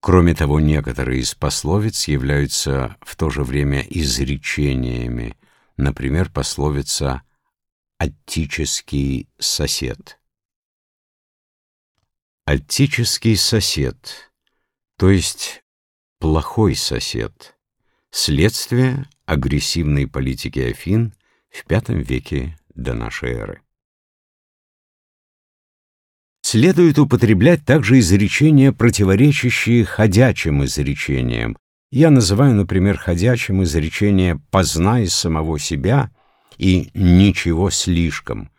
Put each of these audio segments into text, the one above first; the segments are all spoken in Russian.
Кроме того, некоторые из пословиц являются в то же время изречениями, например, пословица «оттический сосед». Оттический сосед, то есть плохой сосед, следствие агрессивной политики Афин в V веке до нашей эры. Следует употреблять также изречения, противоречащие ходячим изречениям. Я называю, например, ходячим изречение «познай самого себя» и «ничего слишком».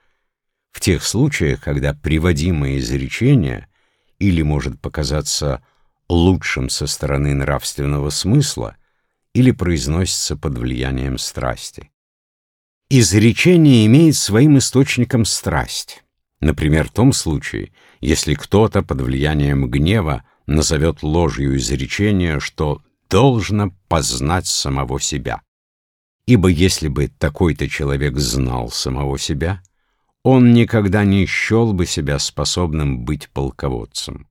В тех случаях, когда приводимое изречение или может показаться лучшим со стороны нравственного смысла, или произносится под влиянием страсти. Изречение имеет своим источником страсть. Например, в том случае, если кто-то под влиянием гнева назовет ложью изречение, что должно познать самого себя. Ибо если бы такой-то человек знал самого себя, он никогда не счел бы себя способным быть полководцем.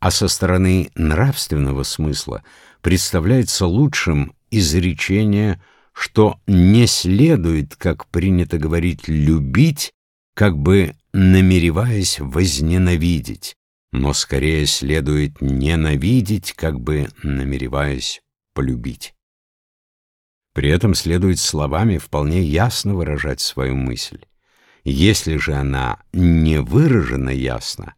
А со стороны нравственного смысла представляется лучшим изречение, что не следует, как принято говорить, любить, как бы намереваясь возненавидеть, но скорее следует ненавидеть, как бы намереваясь полюбить. При этом следует словами вполне ясно выражать свою мысль. Если же она не выражена ясно,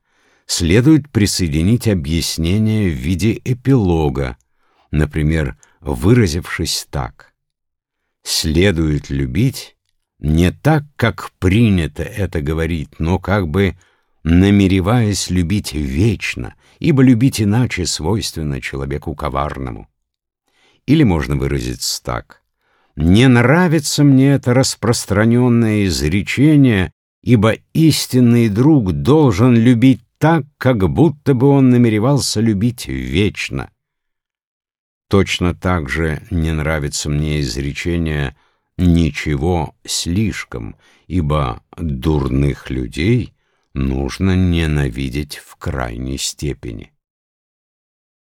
следует присоединить объяснение в виде эпилога, например, выразившись так. «Следует любить не так, как принято это говорить, но как бы намереваясь любить вечно, ибо любить иначе свойственно человеку коварному. Или можно выразиться так. Не нравится мне это распространенное изречение, ибо истинный друг должен любить так, как будто бы он намеревался любить вечно. Точно так же не нравится мне изречение — ничего слишком, ибо дурных людей нужно ненавидеть в крайней степени.